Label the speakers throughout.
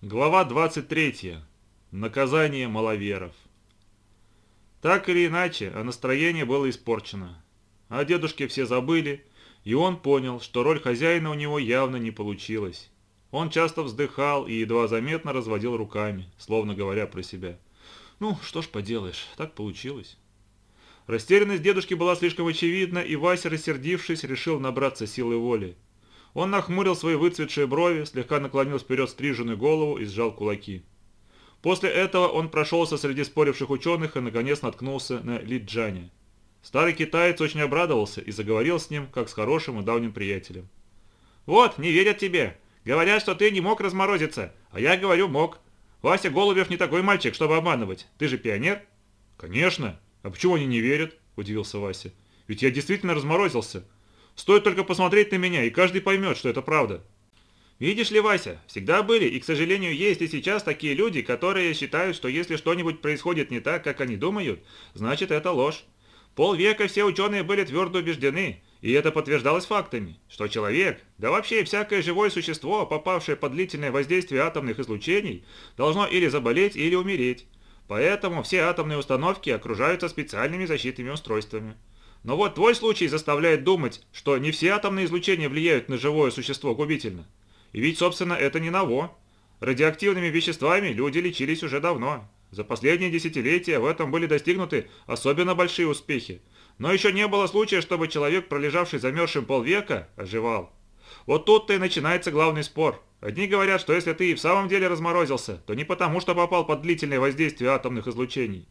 Speaker 1: Глава 23. Наказание маловеров. Так или иначе, а настроение было испорчено. О дедушке все забыли, и он понял, что роль хозяина у него явно не получилась. Он часто вздыхал и едва заметно разводил руками, словно говоря про себя. «Ну, что ж поделаешь, так получилось». Растерянность дедушки была слишком очевидна, и Вася, рассердившись, решил набраться силы воли. Он нахмурил свои выцветшие брови, слегка наклонил вперед стриженную голову и сжал кулаки. После этого он прошелся среди споривших ученых и наконец наткнулся на Лиджане. Старый китаец очень обрадовался и заговорил с ним, как с хорошим и давним приятелем. «Вот, не верят тебе. Говорят, что ты не мог разморозиться, а я говорю, мог. Вася Голубев не такой мальчик, чтобы обманывать. Ты же пионер?» «Конечно. А почему они не верят?» – удивился Вася. «Ведь я действительно разморозился. Стоит только посмотреть на меня, и каждый поймет, что это правда. Видишь ли, Вася, всегда были и, к сожалению, есть и сейчас такие люди, которые считают, что если что-нибудь происходит не так, как они думают, значит это ложь. Полвека все ученые были твердо убеждены, и это подтверждалось фактами, что человек, да вообще всякое живое существо, попавшее под длительное воздействие атомных излучений, должно или заболеть, или умереть. Поэтому все атомные установки окружаются специальными защитными устройствами. Но вот твой случай заставляет думать, что не все атомные излучения влияют на живое существо губительно. И ведь, собственно, это не ново. Радиоактивными веществами люди лечились уже давно. За последние десятилетия в этом были достигнуты особенно большие успехи. Но еще не было случая, чтобы человек, пролежавший замерзшим полвека, оживал. Вот тут-то и начинается главный спор. Одни говорят, что если ты и в самом деле разморозился, то не потому, что попал под длительное воздействие атомных излучений,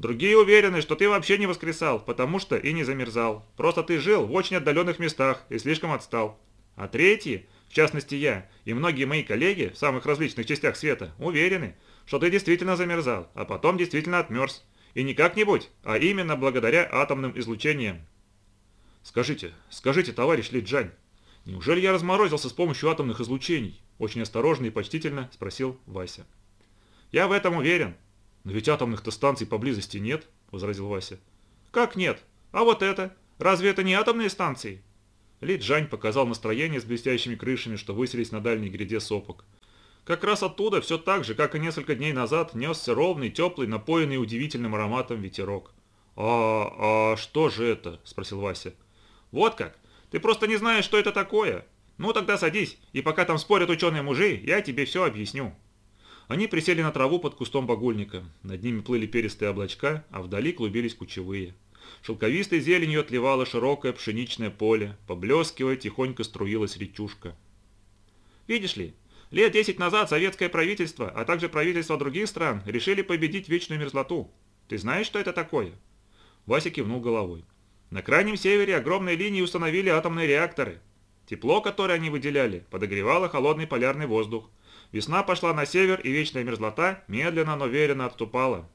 Speaker 1: Другие уверены, что ты вообще не воскресал, потому что и не замерзал. Просто ты жил в очень отдаленных местах и слишком отстал. А третьи, в частности я, и многие мои коллеги в самых различных частях света, уверены, что ты действительно замерзал, а потом действительно отмерз. И не как-нибудь, а именно благодаря атомным излучениям. Скажите, скажите, товарищ Ли Джань, неужели я разморозился с помощью атомных излучений? Очень осторожно и почтительно спросил Вася. Я в этом уверен, «Но ведь атомных-то станций поблизости нет», – возразил Вася. «Как нет? А вот это? Разве это не атомные станции?» Ли Джань показал настроение с блестящими крышами, что высились на дальней гряде сопок. Как раз оттуда, все так же, как и несколько дней назад, несся ровный, теплый, напоенный удивительным ароматом ветерок. «А, а что же это?» – спросил Вася. «Вот как. Ты просто не знаешь, что это такое. Ну тогда садись, и пока там спорят ученые-мужи, я тебе все объясню». Они присели на траву под кустом багульника. Над ними плыли перистые облачка, а вдали клубились кучевые. Шелковистой зеленью отливало широкое пшеничное поле, поблескивая, тихонько струилась речушка. «Видишь ли, лет десять назад советское правительство, а также правительства других стран решили победить вечную мерзлоту. Ты знаешь, что это такое?» Вася кивнул головой. «На крайнем севере огромной линии установили атомные реакторы. Тепло, которое они выделяли, подогревало холодный полярный воздух, Весна пошла на север, и вечная мерзлота медленно, но уверенно отступала.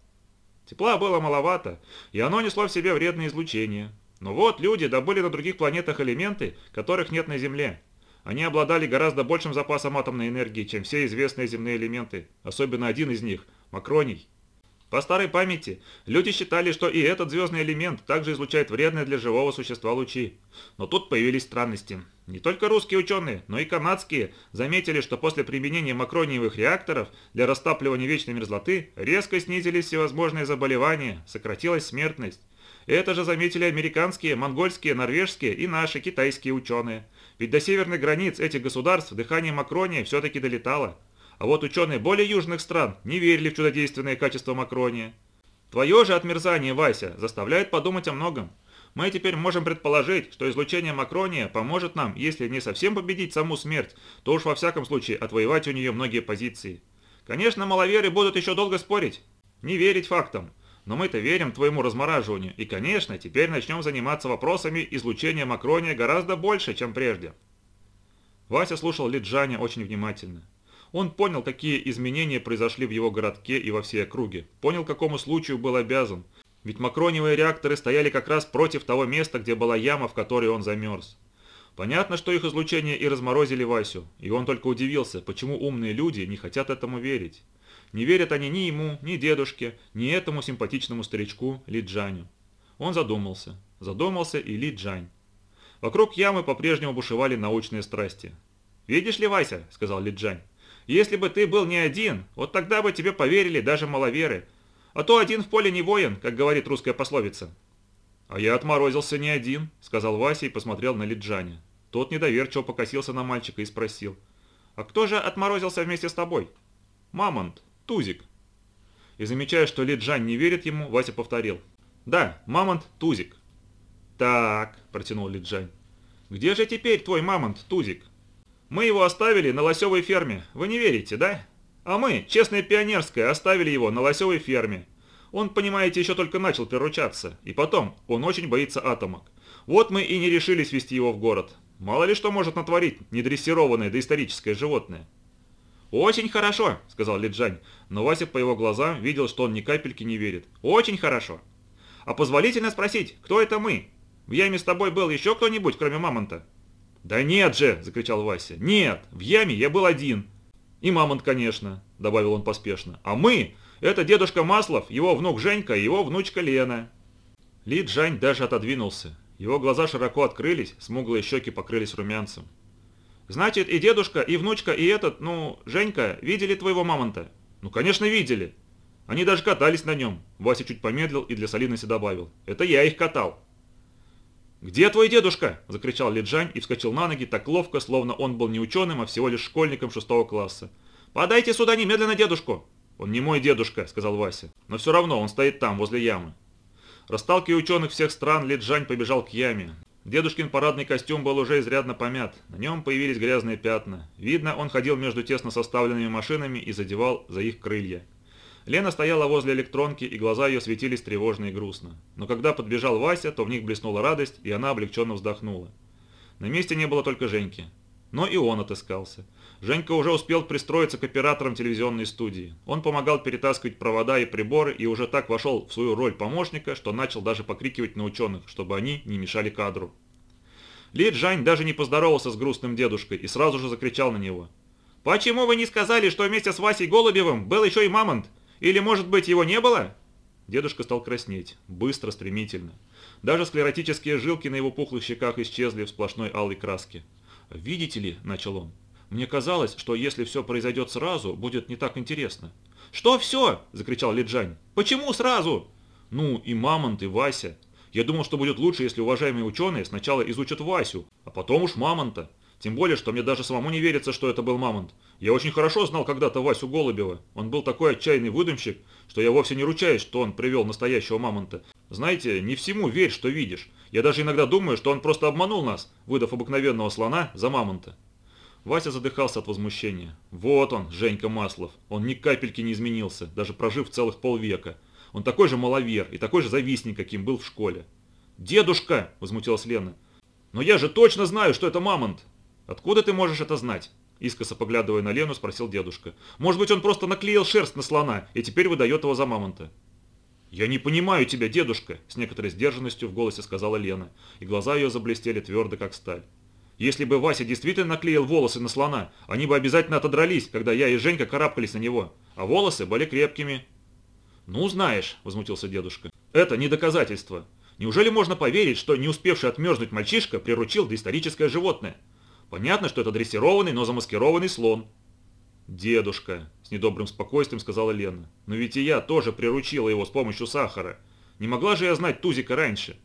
Speaker 1: Тепла было маловато, и оно несло в себе вредные излучения. Но вот люди добыли на других планетах элементы, которых нет на Земле. Они обладали гораздо большим запасом атомной энергии, чем все известные земные элементы, особенно один из них – макроний. По старой памяти, люди считали, что и этот звездный элемент также излучает вредные для живого существа лучи. Но тут появились странности. Не только русские ученые, но и канадские заметили, что после применения макрониевых реакторов для растапливания вечной мерзлоты резко снизились всевозможные заболевания, сократилась смертность. Это же заметили американские, монгольские, норвежские и наши китайские ученые. Ведь до северных границ этих государств дыхание макрония все-таки долетало. А вот ученые более южных стран не верили в чудодейственные качества Макрония. Твое же отмерзание, Вася, заставляет подумать о многом. Мы теперь можем предположить, что излучение Макрония поможет нам, если не совсем победить саму смерть, то уж во всяком случае отвоевать у нее многие позиции. Конечно, маловеры будут еще долго спорить, не верить фактам, но мы-то верим твоему размораживанию, и, конечно, теперь начнем заниматься вопросами излучения Макрония гораздо больше, чем прежде. Вася слушал Лиджаня очень внимательно. Он понял, какие изменения произошли в его городке и во всей округе. Понял, какому случаю был обязан. Ведь макроневые реакторы стояли как раз против того места, где была яма, в которой он замерз. Понятно, что их излучение и разморозили Васю, и он только удивился, почему умные люди не хотят этому верить. Не верят они ни ему, ни дедушке, ни этому симпатичному старичку Лиджаню. Он задумался. Задумался и Лиджань. Вокруг ямы по-прежнему бушевали научные страсти. «Видишь ли, Вася», — сказал Лиджань, Если бы ты был не один, вот тогда бы тебе поверили даже маловеры. А то один в поле не воин, как говорит русская пословица». «А я отморозился не один», — сказал Вася и посмотрел на Лиджаня. Тот недоверчиво покосился на мальчика и спросил. «А кто же отморозился вместе с тобой?» «Мамонт, Тузик». И замечая, что Лиджань не верит ему, Вася повторил. «Да, Мамонт, Тузик». «Так», — протянул Лиджань. «Где же теперь твой Мамонт, Тузик?» «Мы его оставили на лосевой ферме, вы не верите, да?» «А мы, честное пионерское, оставили его на лосевой ферме. Он, понимаете, еще только начал приручаться. И потом, он очень боится атомок. Вот мы и не решились вести его в город. Мало ли что может натворить недрессированное доисторическое животное. «Очень хорошо», — сказал Лиджань, но Вася по его глазам видел, что он ни капельки не верит. «Очень хорошо. А позволительно спросить, кто это мы? В яме с тобой был еще кто-нибудь, кроме мамонта?» «Да нет же!» – закричал Вася. «Нет! В яме я был один!» «И мамонт, конечно!» – добавил он поспешно. «А мы это дедушка Маслов, его внук Женька и его внучка Лена». Ли Джань даже отодвинулся. Его глаза широко открылись, смуглые щеки покрылись румянцем. «Значит, и дедушка, и внучка, и этот, ну, Женька, видели твоего мамонта?» «Ну, конечно, видели. Они даже катались на нем». Вася чуть помедлил и для солидности добавил. «Это я их катал». «Где твой дедушка?» – закричал Лиджань и вскочил на ноги так ловко, словно он был не ученым, а всего лишь школьником шестого класса. «Подайте сюда немедленно дедушку!» «Он не мой дедушка», — сказал Вася. «Но все равно он стоит там, возле ямы». Расталкивая ученых всех стран, Ли Джань побежал к яме. Дедушкин парадный костюм был уже изрядно помят. На нем появились грязные пятна. Видно, он ходил между тесно составленными машинами и задевал за их крылья. Лена стояла возле электронки, и глаза ее светились тревожно и грустно. Но когда подбежал Вася, то в них блеснула радость, и она облегченно вздохнула. На месте не было только Женьки. Но и он отыскался. Женька уже успел пристроиться к операторам телевизионной студии. Он помогал перетаскивать провода и приборы и уже так вошел в свою роль помощника, что начал даже покрикивать на ученых, чтобы они не мешали кадру. Ли Джань даже не поздоровался с грустным дедушкой и сразу же закричал на него. «Почему вы не сказали, что вместе с Васей Голубевым был еще и Мамонт? Или, может быть, его не было?» Дедушка стал краснеть. Быстро, стремительно. Даже склеротические жилки на его пухлых щеках исчезли в сплошной алой краске. «Видите ли», — начал он, мне казалось, что если все произойдет сразу, будет не так интересно. «Что все?» – закричал Лиджань. «Почему сразу?» «Ну, и Мамонт, и Вася. Я думал, что будет лучше, если уважаемые ученые сначала изучат Васю, а потом уж Мамонта. Тем более, что мне даже самому не верится, что это был Мамонт. Я очень хорошо знал когда-то Васю Голубева. Он был такой отчаянный выдумщик, что я вовсе не ручаюсь, что он привел настоящего Мамонта. Знаете, не всему верь, что видишь. Я даже иногда думаю, что он просто обманул нас, выдав обыкновенного слона за Мамонта. Вася задыхался от возмущения. Вот он, Женька Маслов. Он ни капельки не изменился, даже прожив целых полвека. Он такой же маловер и такой же завистник, каким был в школе. «Дедушка!» – возмутилась Лена. «Но я же точно знаю, что это мамонт!» «Откуда ты можешь это знать?» Искоса поглядывая на Лену, спросил дедушка. «Может быть, он просто наклеил шерсть на слона и теперь выдает его за мамонта?» «Я не понимаю тебя, дедушка!» – с некоторой сдержанностью в голосе сказала Лена, и глаза ее заблестели твердо, как сталь. Если бы Вася действительно наклеил волосы на слона, они бы обязательно отодрались, когда я и Женька карабкались на него, а волосы были крепкими. «Ну, знаешь», — возмутился дедушка, — «это не доказательство. Неужели можно поверить, что не успевший отмерзнуть мальчишка приручил доисторическое животное? Понятно, что это дрессированный, но замаскированный слон». «Дедушка», — с недобрым спокойствием сказала Лена, — «но ведь и я тоже приручила его с помощью сахара. Не могла же я знать Тузика раньше?»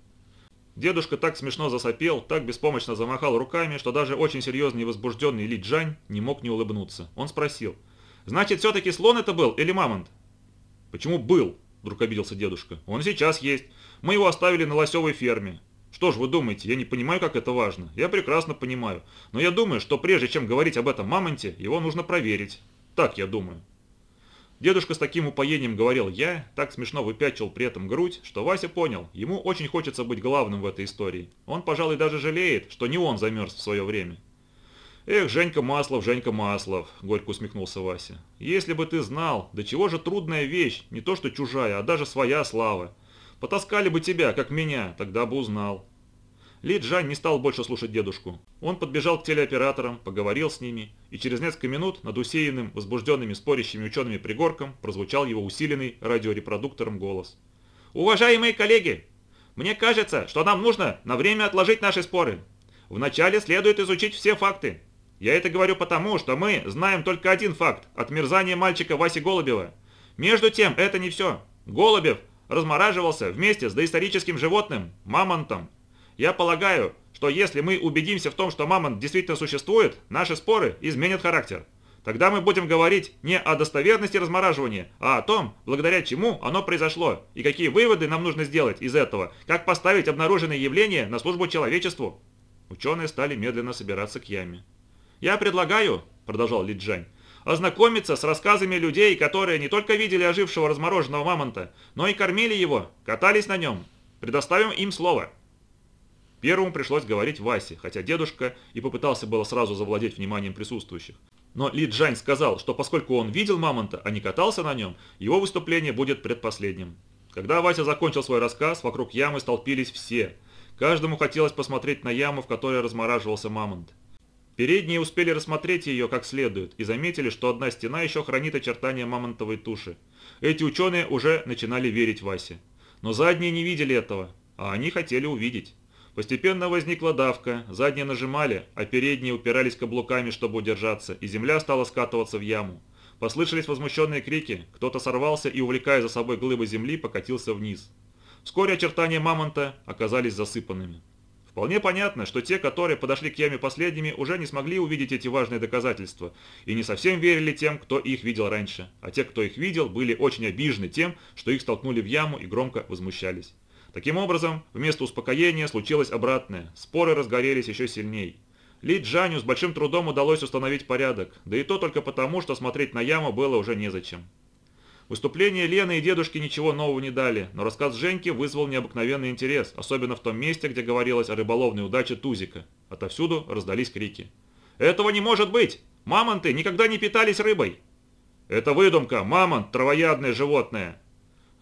Speaker 1: Дедушка так смешно засопел, так беспомощно замахал руками, что даже очень серьезный и возбужденный Ли Джань не мог не улыбнуться. Он спросил, «Значит, все-таки слон это был или мамонт?» «Почему был?» – вдруг обиделся дедушка. «Он сейчас есть. Мы его оставили на лосевой ферме. Что ж вы думаете, я не понимаю, как это важно. Я прекрасно понимаю. Но я думаю, что прежде чем говорить об этом мамонте, его нужно проверить. Так я думаю». Дедушка с таким упоением говорил «я», так смешно выпячивал при этом грудь, что Вася понял, ему очень хочется быть главным в этой истории. Он, пожалуй, даже жалеет, что не он замерз в свое время. «Эх, Женька Маслов, Женька Маслов», – горько усмехнулся Вася. «Если бы ты знал, до чего же трудная вещь, не то что чужая, а даже своя слава. Потаскали бы тебя, как меня, тогда бы узнал». Ли Джан не стал больше слушать дедушку. Он подбежал к телеоператорам, поговорил с ними, и через несколько минут над усеянным, возбужденными спорящими учеными пригорком прозвучал его усиленный радиорепродуктором голос. «Уважаемые коллеги, мне кажется, что нам нужно на время отложить наши споры. Вначале следует изучить все факты. Я это говорю потому, что мы знаем только один факт – отмерзание мальчика Васи Голубева. Между тем, это не все. Голубев размораживался вместе с доисторическим животным – мамонтом. Я полагаю, что если мы убедимся в том, что мамонт действительно существует, наши споры изменят характер. Тогда мы будем говорить не о достоверности размораживания, а о том, благодаря чему оно произошло, и какие выводы нам нужно сделать из этого, как поставить обнаруженные явления на службу человечеству. Ученые стали медленно собираться к яме. «Я предлагаю», – продолжал Ли Джань, – «ознакомиться с рассказами людей, которые не только видели ожившего размороженного мамонта, но и кормили его, катались на нем. Предоставим им слово». Первому пришлось говорить Васе, хотя дедушка и попытался было сразу завладеть вниманием присутствующих. Но Ли Джань сказал, что поскольку он видел мамонта, а не катался на нем, его выступление будет предпоследним. Когда Вася закончил свой рассказ, вокруг ямы столпились все. Каждому хотелось посмотреть на яму, в которой размораживался мамонт. Передние успели рассмотреть ее как следует и заметили, что одна стена еще хранит очертания мамонтовой туши. Эти ученые уже начинали верить Васе. Но задние не видели этого, а они хотели увидеть. Постепенно возникла давка, задние нажимали, а передние упирались каблуками, чтобы удержаться, и земля стала скатываться в яму. Послышались возмущенные крики, кто-то сорвался и, увлекая за собой глыбы земли, покатился вниз. Вскоре очертания мамонта оказались засыпанными. Вполне понятно, что те, которые подошли к яме последними, уже не смогли увидеть эти важные доказательства и не совсем верили тем, кто их видел раньше, а те, кто их видел, были очень обижены тем, что их столкнули в яму и громко возмущались. Таким образом, вместо успокоения случилось обратное, споры разгорелись еще сильней. Ли Джаню с большим трудом удалось установить порядок, да и то только потому, что смотреть на яму было уже незачем. Выступления Лены и дедушки ничего нового не дали, но рассказ Женьки вызвал необыкновенный интерес, особенно в том месте, где говорилось о рыболовной удаче Тузика. Отовсюду раздались крики. «Этого не может быть! Мамонты никогда не питались рыбой!» «Это выдумка! Мамонт – травоядное животное!»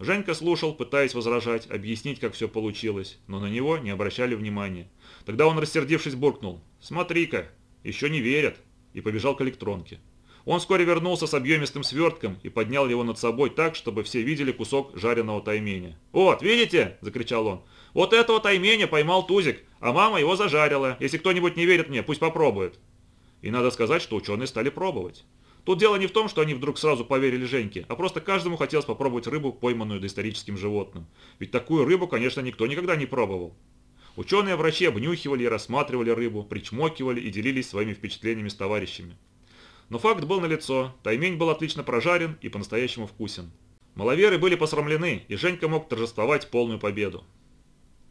Speaker 1: Женька слушал, пытаясь возражать, объяснить, как все получилось, но на него не обращали внимания. Тогда он, рассердившись, буркнул «Смотри-ка, еще не верят!» и побежал к электронке. Он вскоре вернулся с объемистым свертком и поднял его над собой так, чтобы все видели кусок жареного тайменя. «Вот, видите?» – закричал он. «Вот этого тайменя поймал Тузик, а мама его зажарила. Если кто-нибудь не верит мне, пусть попробует». И надо сказать, что ученые стали пробовать. Тут дело не в том, что они вдруг сразу поверили Женьке, а просто каждому хотелось попробовать рыбу, пойманную доисторическим животным. Ведь такую рыбу, конечно, никто никогда не пробовал. Ученые-врачи обнюхивали и рассматривали рыбу, причмокивали и делились своими впечатлениями с товарищами. Но факт был налицо, таймень был отлично прожарен и по-настоящему вкусен. Маловеры были посрамлены, и Женька мог торжествовать полную победу.